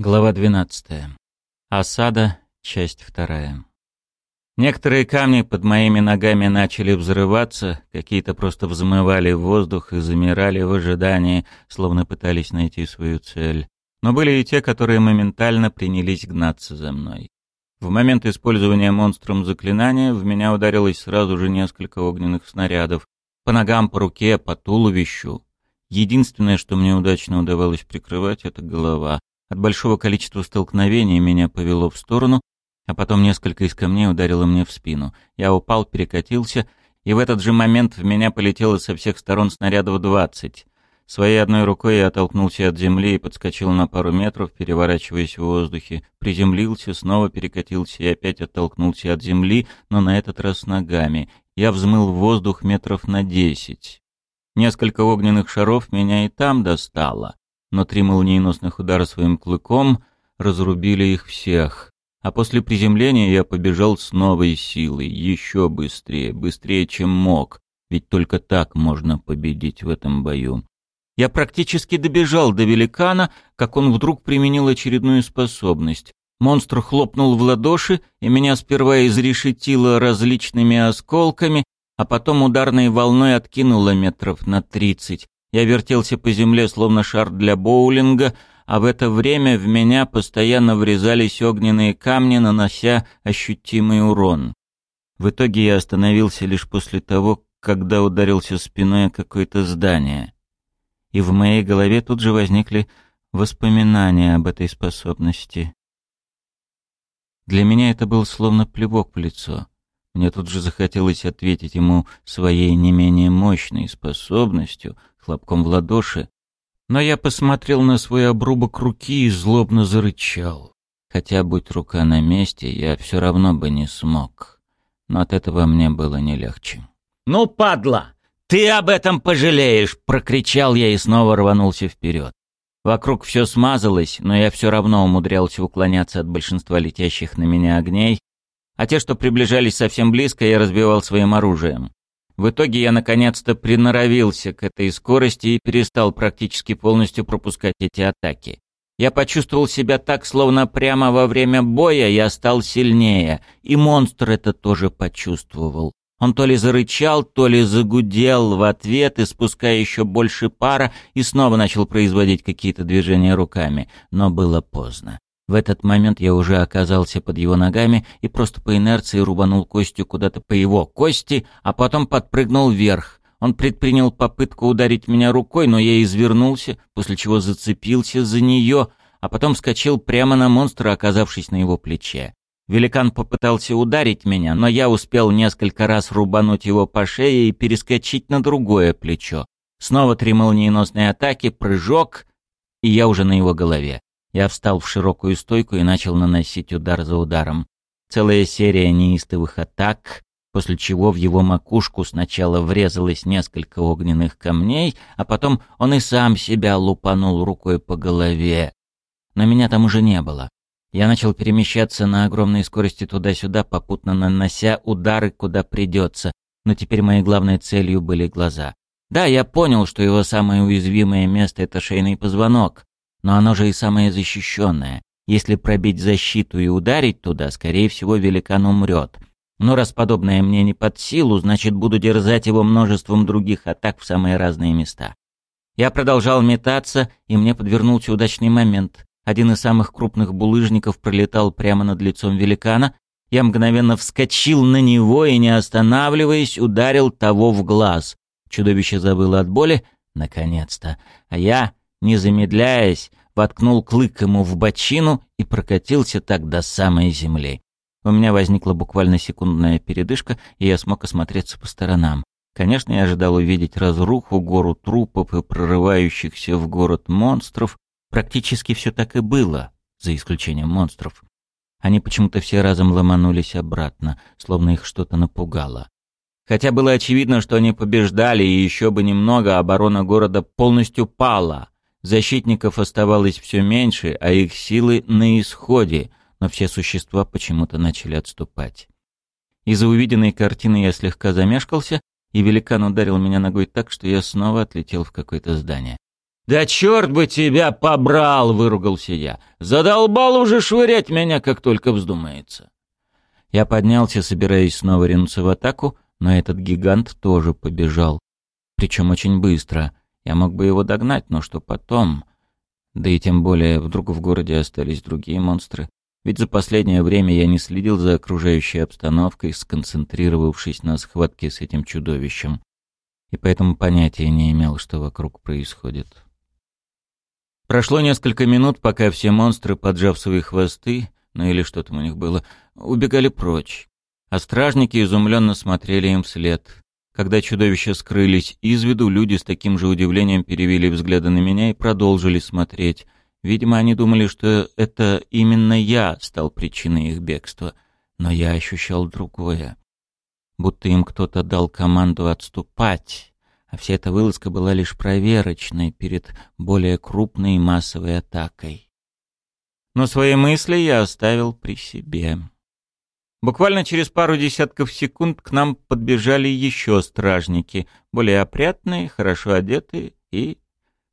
Глава 12. Осада. Часть вторая. Некоторые камни под моими ногами начали взрываться, какие-то просто взмывали в воздух и замирали в ожидании, словно пытались найти свою цель. Но были и те, которые моментально принялись гнаться за мной. В момент использования монстром заклинания в меня ударилось сразу же несколько огненных снарядов. По ногам, по руке, по туловищу. Единственное, что мне удачно удавалось прикрывать, это голова. От большого количества столкновений меня повело в сторону, а потом несколько из камней ударило мне в спину. Я упал, перекатился, и в этот же момент в меня полетело со всех сторон снарядов двадцать. Своей одной рукой я оттолкнулся от земли и подскочил на пару метров, переворачиваясь в воздухе. Приземлился, снова перекатился и опять оттолкнулся от земли, но на этот раз ногами. Я взмыл в воздух метров на десять. Несколько огненных шаров меня и там достало но три молниеносных удара своим клыком разрубили их всех. А после приземления я побежал с новой силой, еще быстрее, быстрее, чем мог, ведь только так можно победить в этом бою. Я практически добежал до великана, как он вдруг применил очередную способность. Монстр хлопнул в ладоши, и меня сперва изрешетило различными осколками, а потом ударной волной откинуло метров на тридцать. Я вертелся по земле, словно шар для боулинга, а в это время в меня постоянно врезались огненные камни, нанося ощутимый урон. В итоге я остановился лишь после того, когда ударился спиной о какое-то здание. И в моей голове тут же возникли воспоминания об этой способности. Для меня это был словно плевок в лицо. Мне тут же захотелось ответить ему своей не менее мощной способностью, хлопком в ладоши, но я посмотрел на свой обрубок руки и злобно зарычал. Хотя, будь рука на месте, я все равно бы не смог. Но от этого мне было не легче. «Ну, падла! Ты об этом пожалеешь!» — прокричал я и снова рванулся вперед. Вокруг все смазалось, но я все равно умудрялся уклоняться от большинства летящих на меня огней, а те, что приближались совсем близко, я разбивал своим оружием. В итоге я наконец-то приноровился к этой скорости и перестал практически полностью пропускать эти атаки. Я почувствовал себя так, словно прямо во время боя я стал сильнее, и монстр это тоже почувствовал. Он то ли зарычал, то ли загудел в ответ, испуская еще больше пара, и снова начал производить какие-то движения руками, но было поздно. В этот момент я уже оказался под его ногами и просто по инерции рубанул костью куда-то по его кости, а потом подпрыгнул вверх. Он предпринял попытку ударить меня рукой, но я извернулся, после чего зацепился за нее, а потом вскочил прямо на монстра, оказавшись на его плече. Великан попытался ударить меня, но я успел несколько раз рубануть его по шее и перескочить на другое плечо. Снова три молниеносные атаки, прыжок, и я уже на его голове. Я встал в широкую стойку и начал наносить удар за ударом. Целая серия неистовых атак, после чего в его макушку сначала врезалось несколько огненных камней, а потом он и сам себя лупанул рукой по голове. Но меня там уже не было. Я начал перемещаться на огромной скорости туда-сюда, попутно нанося удары куда придется, но теперь моей главной целью были глаза. Да, я понял, что его самое уязвимое место — это шейный позвонок, но оно же и самое защищенное. Если пробить защиту и ударить туда, скорее всего, великан умрет. Но раз подобное мне не под силу, значит, буду дерзать его множеством других атак в самые разные места. Я продолжал метаться, и мне подвернулся удачный момент. Один из самых крупных булыжников пролетал прямо над лицом великана. Я мгновенно вскочил на него и, не останавливаясь, ударил того в глаз. Чудовище забыло от боли, наконец-то. А я, не замедляясь, воткнул клык ему в бочину и прокатился так до самой земли. У меня возникла буквально секундная передышка, и я смог осмотреться по сторонам. Конечно, я ожидал увидеть разруху, гору трупов и прорывающихся в город монстров. Практически все так и было, за исключением монстров. Они почему-то все разом ломанулись обратно, словно их что-то напугало. Хотя было очевидно, что они побеждали, и еще бы немного оборона города полностью пала. Защитников оставалось все меньше, а их силы на исходе, но все существа почему-то начали отступать. Из-за увиденной картины я слегка замешкался, и великан ударил меня ногой так, что я снова отлетел в какое-то здание. «Да черт бы тебя побрал!» — выругался я. «Задолбал уже швырять меня, как только вздумается!» Я поднялся, собираясь снова ринуться в атаку, но этот гигант тоже побежал. Причем очень быстро. Я мог бы его догнать, но что потом? Да и тем более, вдруг в городе остались другие монстры. Ведь за последнее время я не следил за окружающей обстановкой, сконцентрировавшись на схватке с этим чудовищем. И поэтому понятия не имел, что вокруг происходит. Прошло несколько минут, пока все монстры, поджав свои хвосты, ну или что там у них было, убегали прочь. А стражники изумленно смотрели им вслед. Когда чудовища скрылись из виду, люди с таким же удивлением перевели взгляды на меня и продолжили смотреть. Видимо, они думали, что это именно я стал причиной их бегства. Но я ощущал другое. Будто им кто-то дал команду отступать, а вся эта вылазка была лишь проверочной перед более крупной массовой атакой. Но свои мысли я оставил при себе. Буквально через пару десятков секунд к нам подбежали еще стражники, более опрятные, хорошо одетые и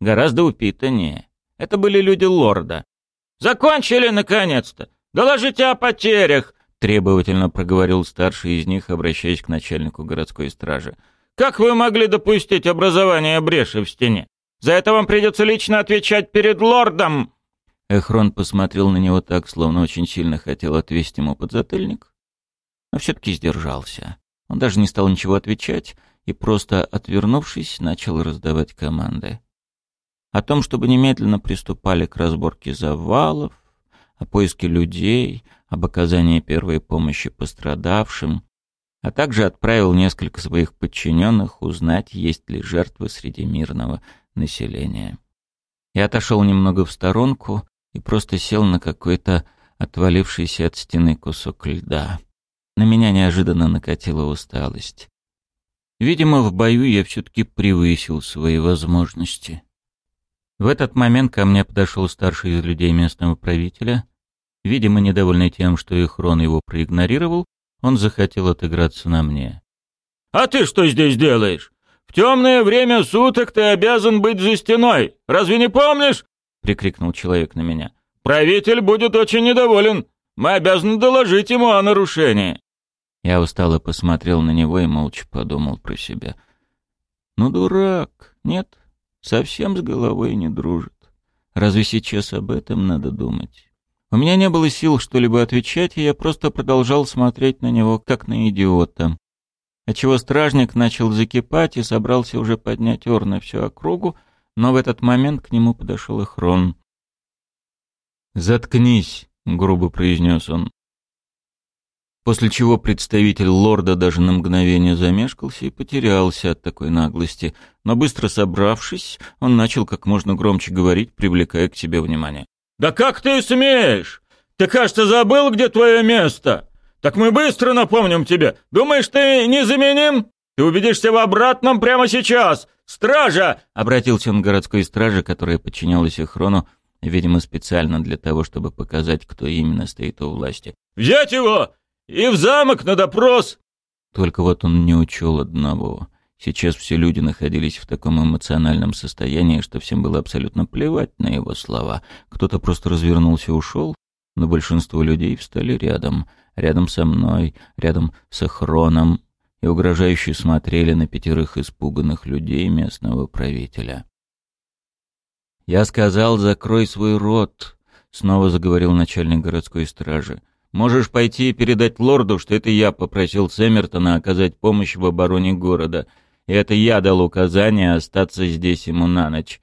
гораздо упитаннее. Это были люди лорда. «Закончили, наконец-то! Доложите о потерях!» — требовательно проговорил старший из них, обращаясь к начальнику городской стражи. «Как вы могли допустить образование бреши в стене? За это вам придется лично отвечать перед лордом!» Эхрон посмотрел на него так, словно очень сильно хотел отвесить ему подзатыльник, но все-таки сдержался. Он даже не стал ничего отвечать и, просто отвернувшись, начал раздавать команды о том, чтобы немедленно приступали к разборке завалов, о поиске людей, об оказании первой помощи пострадавшим, а также отправил несколько своих подчиненных узнать, есть ли жертвы среди мирного населения. Я отошел немного в сторонку и просто сел на какой-то отвалившийся от стены кусок льда. На меня неожиданно накатила усталость. Видимо, в бою я все-таки превысил свои возможности. В этот момент ко мне подошел старший из людей местного правителя. Видимо, недовольный тем, что Ихрон его проигнорировал, он захотел отыграться на мне. «А ты что здесь делаешь? В темное время суток ты обязан быть за стеной. Разве не помнишь?» — прикрикнул человек на меня. «Правитель будет очень недоволен. Мы обязаны доложить ему о нарушении». Я устало посмотрел на него и молча подумал про себя. «Ну, дурак, нет?» совсем с головой не дружит. Разве сейчас об этом надо думать? У меня не было сил что-либо отвечать, и я просто продолжал смотреть на него, как на идиота. Отчего стражник начал закипать и собрался уже поднять ор на всю округу, но в этот момент к нему подошел Эхрон. «Заткнись», — грубо произнес он. После чего представитель лорда даже на мгновение замешкался и потерялся от такой наглости, но быстро собравшись, он начал как можно громче говорить, привлекая к себе внимание. «Да как ты смеешь? Ты, кажется, забыл, где твое место? Так мы быстро напомним тебе. Думаешь, ты незаменим? Ты убедишься в обратном прямо сейчас! Стража!» Обратился он к городской страже, которая подчинялась Эхрону, видимо, специально для того, чтобы показать, кто именно стоит у власти. «Взять его! И в замок на допрос!» Только вот он не учел одного. Сейчас все люди находились в таком эмоциональном состоянии, что всем было абсолютно плевать на его слова. Кто-то просто развернулся и ушел, но большинство людей встали рядом. Рядом со мной, рядом с Эхроном, и угрожающе смотрели на пятерых испуганных людей местного правителя. «Я сказал, закрой свой рот», — снова заговорил начальник городской стражи. Можешь пойти и передать лорду, что это я попросил Сэммертона оказать помощь в обороне города. И это я дал указание остаться здесь ему на ночь.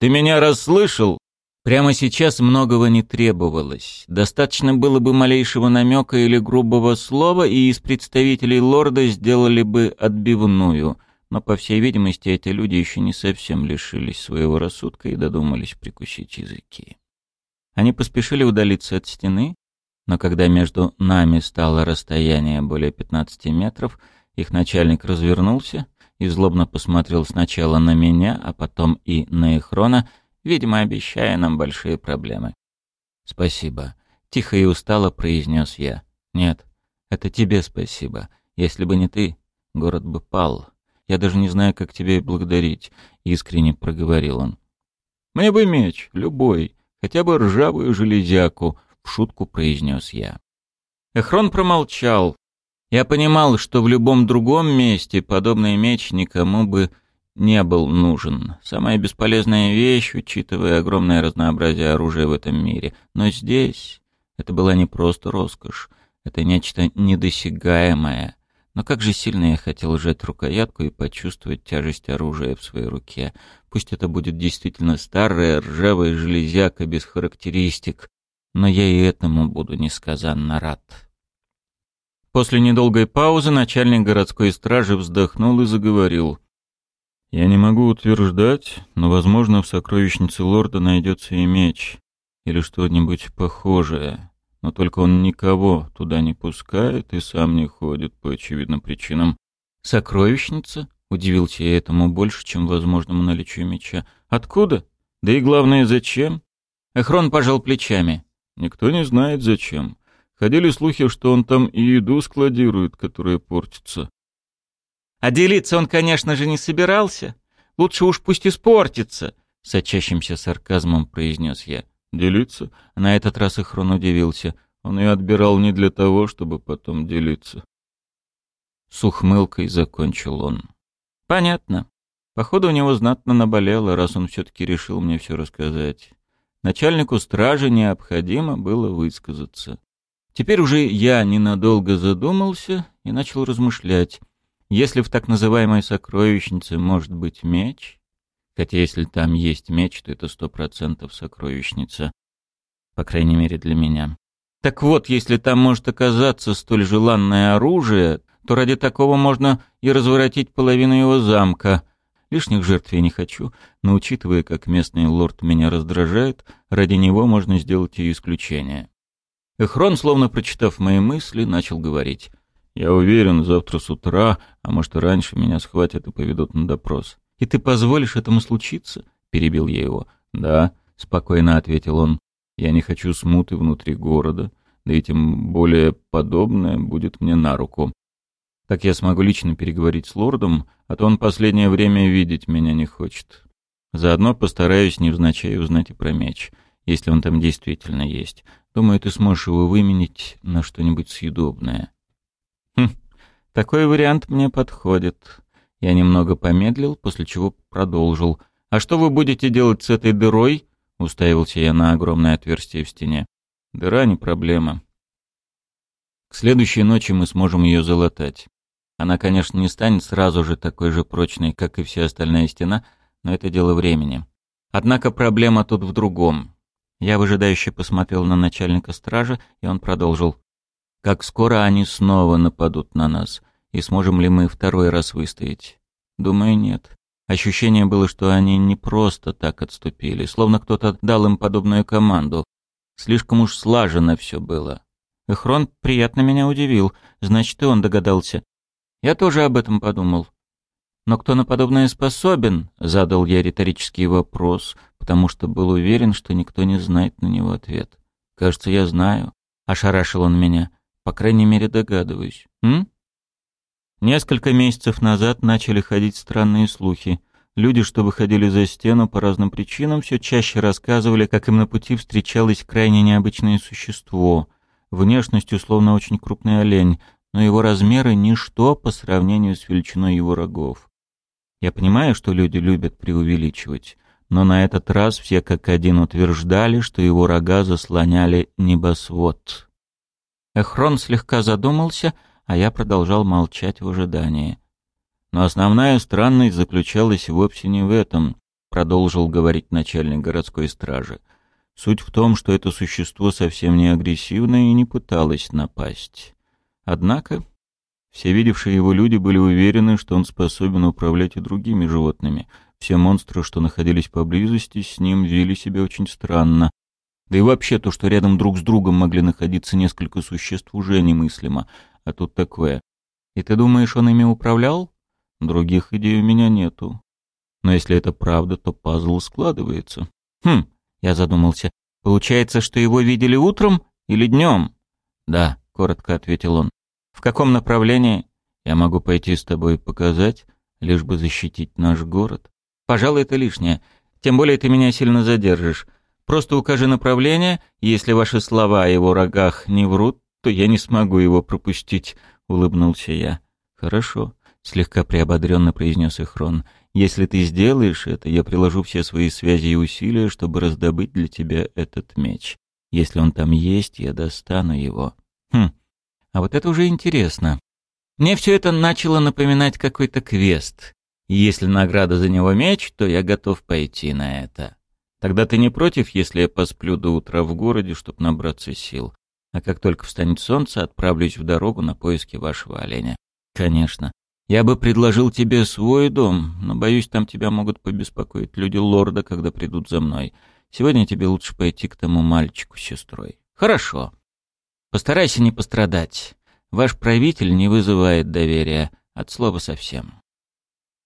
Ты меня расслышал? Прямо сейчас многого не требовалось. Достаточно было бы малейшего намека или грубого слова, и из представителей лорда сделали бы отбивную. Но, по всей видимости, эти люди еще не совсем лишились своего рассудка и додумались прикусить языки. Они поспешили удалиться от стены, но когда между нами стало расстояние более 15 метров, их начальник развернулся и злобно посмотрел сначала на меня, а потом и на Эхрона, видимо, обещая нам большие проблемы. «Спасибо», — тихо и устало произнес я. «Нет, это тебе спасибо. Если бы не ты, город бы пал. Я даже не знаю, как тебя благодарить», — искренне проговорил он. Мне бы меч, любой, хотя бы ржавую железяку, в шутку произнес я. Эхрон промолчал. Я понимал, что в любом другом месте подобный меч никому бы не был нужен. Самая бесполезная вещь, учитывая огромное разнообразие оружия в этом мире. Но здесь это была не просто роскошь, это нечто недосягаемое. Но как же сильно я хотел сжать рукоятку и почувствовать тяжесть оружия в своей руке. Пусть это будет действительно старая ржавая железяка без характеристик, но я и этому буду несказанно рад. После недолгой паузы начальник городской стражи вздохнул и заговорил. «Я не могу утверждать, но, возможно, в сокровищнице лорда найдется и меч, или что-нибудь похожее но только он никого туда не пускает и сам не ходит по очевидным причинам. «Сокровищница?» — удивился я этому больше, чем возможному наличию меча. «Откуда? Да и главное, зачем?» Эхрон пожал плечами. «Никто не знает, зачем. Ходили слухи, что он там и еду складирует, которая портится». «А делиться он, конечно же, не собирался. Лучше уж пусть испортится», — сочащимся сарказмом произнес я. Делиться? На этот раз Ихрон удивился. Он ее отбирал не для того, чтобы потом делиться. С ухмылкой закончил он. Понятно. Походу, у него знатно наболело, раз он все-таки решил мне все рассказать. Начальнику стражи необходимо было высказаться. Теперь уже я ненадолго задумался и начал размышлять. Если в так называемой сокровищнице может быть меч, Хотя если там есть меч, то это сто процентов сокровищница. По крайней мере для меня. Так вот, если там может оказаться столь желанное оружие, то ради такого можно и разворотить половину его замка. Лишних жертв я не хочу, но учитывая, как местный лорд меня раздражает, ради него можно сделать и исключение. Эхрон, словно прочитав мои мысли, начал говорить. «Я уверен, завтра с утра, а может и раньше, меня схватят и поведут на допрос. «И ты позволишь этому случиться?» — перебил я его. «Да», — спокойно ответил он. «Я не хочу смуты внутри города, да и тем более подобное будет мне на руку. Так я смогу лично переговорить с лордом, а то он последнее время видеть меня не хочет. Заодно постараюсь невзначай узнать и про меч, если он там действительно есть. Думаю, ты сможешь его выменить на что-нибудь съедобное». «Хм, такой вариант мне подходит», я немного помедлил, после чего продолжил. «А что вы будете делать с этой дырой?» Уставился я на огромное отверстие в стене. «Дыра не проблема. К следующей ночи мы сможем ее залатать. Она, конечно, не станет сразу же такой же прочной, как и вся остальная стена, но это дело времени. Однако проблема тут в другом. Я выжидающе посмотрел на начальника стражи, и он продолжил. «Как скоро они снова нападут на нас? И сможем ли мы второй раз выстоять? Думаю, нет. Ощущение было, что они не просто так отступили, словно кто-то дал им подобную команду. Слишком уж слаженно все было. Эхрон приятно меня удивил, значит, и он догадался. Я тоже об этом подумал. Но кто на подобное способен? Задал я риторический вопрос, потому что был уверен, что никто не знает на него ответ. Кажется, я знаю. Ошарашил он меня. По крайней мере, догадываюсь. М? Несколько месяцев назад начали ходить странные слухи. Люди, что выходили за стену по разным причинам, все чаще рассказывали, как им на пути встречалось крайне необычное существо. Внешностью словно очень крупный олень, но его размеры — ничто по сравнению с величиной его рогов. Я понимаю, что люди любят преувеличивать, но на этот раз все как один утверждали, что его рога заслоняли небосвод. Эхрон слегка задумался — а я продолжал молчать в ожидании. Но основная странность заключалась вовсе не в этом, продолжил говорить начальник городской стражи. Суть в том, что это существо совсем не агрессивное и не пыталось напасть. Однако все видевшие его люди были уверены, что он способен управлять и другими животными. Все монстры, что находились поблизости, с ним вели себя очень странно. Да и вообще то, что рядом друг с другом могли находиться несколько существ, уже немыслимо. А тут такое. И ты думаешь, он ими управлял? Других идей у меня нету. Но если это правда, то пазл складывается. Хм, я задумался. Получается, что его видели утром или днем? Да, коротко ответил он. В каком направлении? Я могу пойти с тобой показать, лишь бы защитить наш город. Пожалуй, это лишнее. Тем более ты меня сильно задержишь. Просто укажи направление, и если ваши слова о его рогах не врут, то я не смогу его пропустить», — улыбнулся я. «Хорошо», — слегка приободренно произнес Эхрон. «Если ты сделаешь это, я приложу все свои связи и усилия, чтобы раздобыть для тебя этот меч. Если он там есть, я достану его». «Хм, а вот это уже интересно. Мне все это начало напоминать какой-то квест. Если награда за него меч, то я готов пойти на это. Тогда ты не против, если я посплю до утра в городе, чтобы набраться сил? А как только встанет солнце, отправлюсь в дорогу на поиски вашего оленя. Конечно. Я бы предложил тебе свой дом, но, боюсь, там тебя могут побеспокоить люди лорда, когда придут за мной. Сегодня тебе лучше пойти к тому мальчику с сестрой. Хорошо. Постарайся не пострадать. Ваш правитель не вызывает доверия, от слова совсем.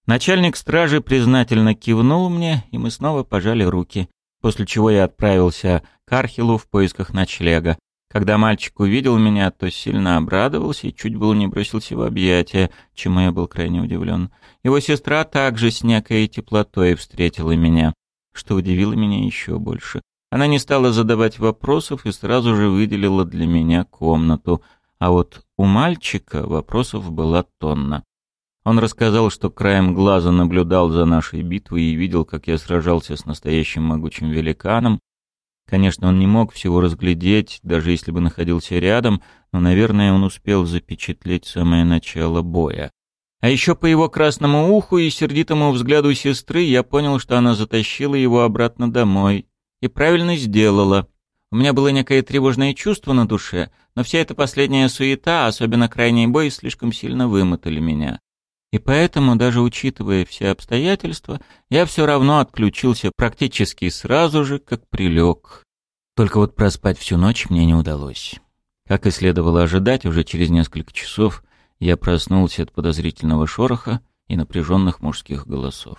Начальник стражи признательно кивнул мне, и мы снова пожали руки, после чего я отправился к Архилу в поисках ночлега. Когда мальчик увидел меня, то сильно обрадовался и чуть было не бросился в объятия, чему я был крайне удивлен. Его сестра также с некой теплотой встретила меня, что удивило меня еще больше. Она не стала задавать вопросов и сразу же выделила для меня комнату, а вот у мальчика вопросов была тонна. Он рассказал, что краем глаза наблюдал за нашей битвой и видел, как я сражался с настоящим могучим великаном. Конечно, он не мог всего разглядеть, даже если бы находился рядом, но, наверное, он успел запечатлеть самое начало боя. А еще по его красному уху и сердитому взгляду сестры я понял, что она затащила его обратно домой. И правильно сделала. У меня было некое тревожное чувство на душе, но вся эта последняя суета, особенно крайний бой, слишком сильно вымотали меня. И поэтому, даже учитывая все обстоятельства, я все равно отключился практически сразу же, как прилег. Только вот проспать всю ночь мне не удалось. Как и следовало ожидать, уже через несколько часов я проснулся от подозрительного шороха и напряженных мужских голосов.